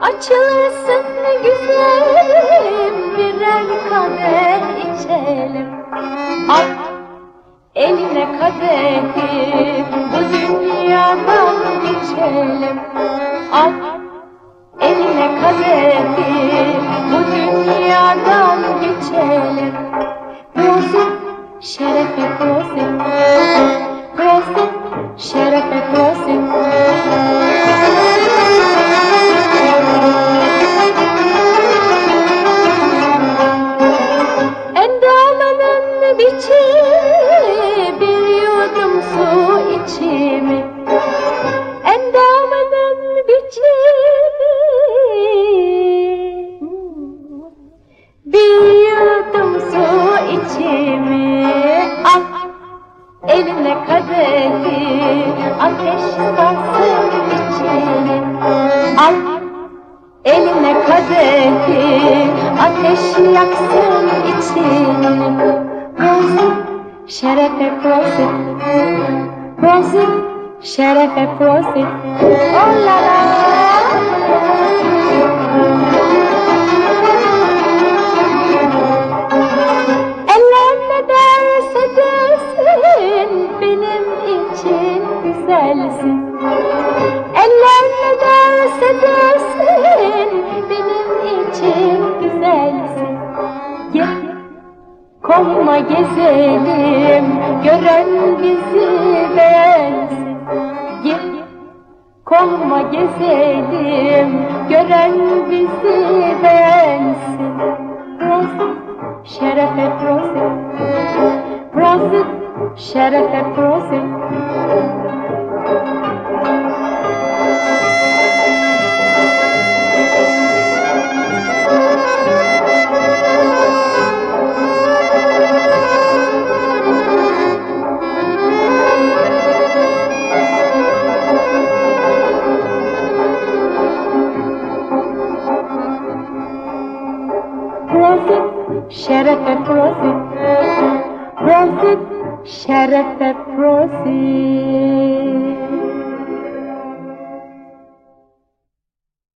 açılsın güzelim birer kadeh içelim. Al eline kadehi bu dünyadan geçelim. Al eline kadehi bu dünyadan geçelim. Prosit şerefe prosit Prosit şerefe prosit içimi. Al eline kadehi ateş sarsın içini Al Eline kadehi ateş yaksın içini Prosit, şerefe prosit Prosit, şerefe prosit Oh la la güzelsin. Eller ne derse desin Benim için güzelsin. Gel konma gezelim Gören bizi beğensin. Gel konma gezelim Gören bizi beğensin. Prosit şerefe prosit. Prosit şerefe prosit Prosit, şerefe prosit Prosit, şerefe prosit